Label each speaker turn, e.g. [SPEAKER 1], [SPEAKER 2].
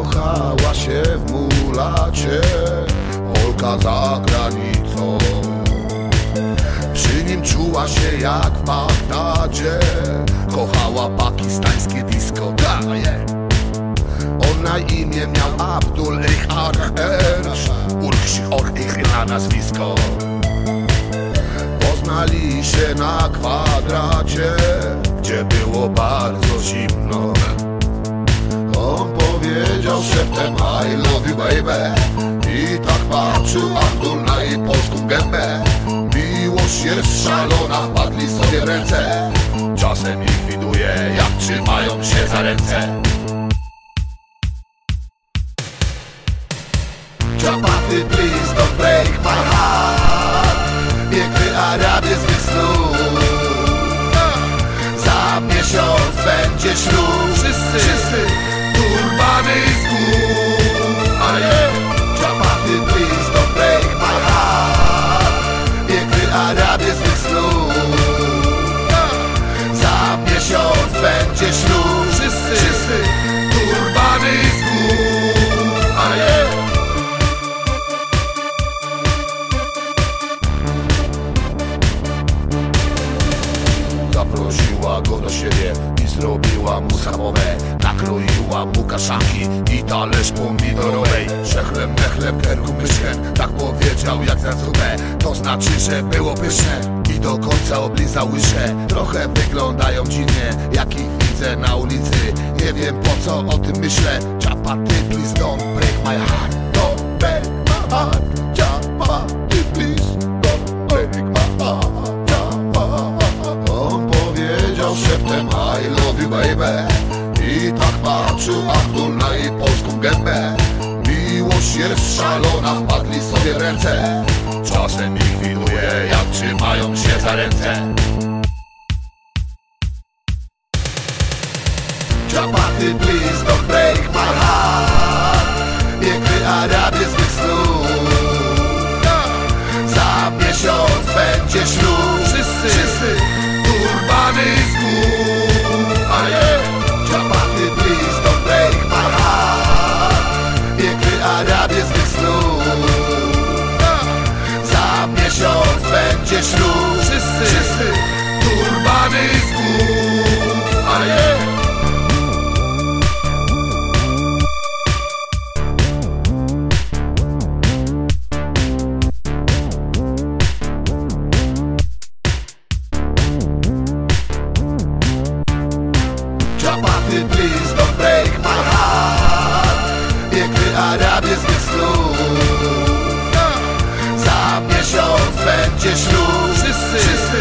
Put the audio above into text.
[SPEAKER 1] Zakochała się w mulacie Polka za granicą. Przy nim czuła się jak w Bagdadzie Kochała pakistańskie disco Daje On na imię miał Abdul Ich Arch Urkshi Orch Ich na nazwisko. Poznali się na kwadracie powiedział szeptem I love you baby I tak patrzył Abdul na jej polską gębę. Miłość jest szalona, wpadli sobie w ręce. Czasem ich widuje jak trzymają się za ręce. Chapati please don't break my heart. Piękny Arabie z mych snów Za miesiąc będzie ślub Wszyscy, wszyscy Mych snów Za miesiąc będzie ślub Wszyscy, wszyscy. Turbany z gór Ale Zaprosiła go do siebie zrobiła mu schabowę Nakroiła mu kaszanki i talerz pomidorowej. Szechlem, mechlem, kerku, myszkiem Tak powiedział jak zupę To znaczy, że było pyszne I do końca oblizał łyżkę Trochę wyglądają dziwnie Jak ich widzę na ulicy. Nie wiem po co o tym myślę baby I tak patrzył Abdul na jej polską gębę. Miłość jest szalona, wpadli sobie w ręce. Czasem ich widuje jak trzymają się za ręce. Chapaty please please don't break my heart Piękny Arabie z mych snów Za miesiąc będzie ślub. Wszyscy, Wszyscy.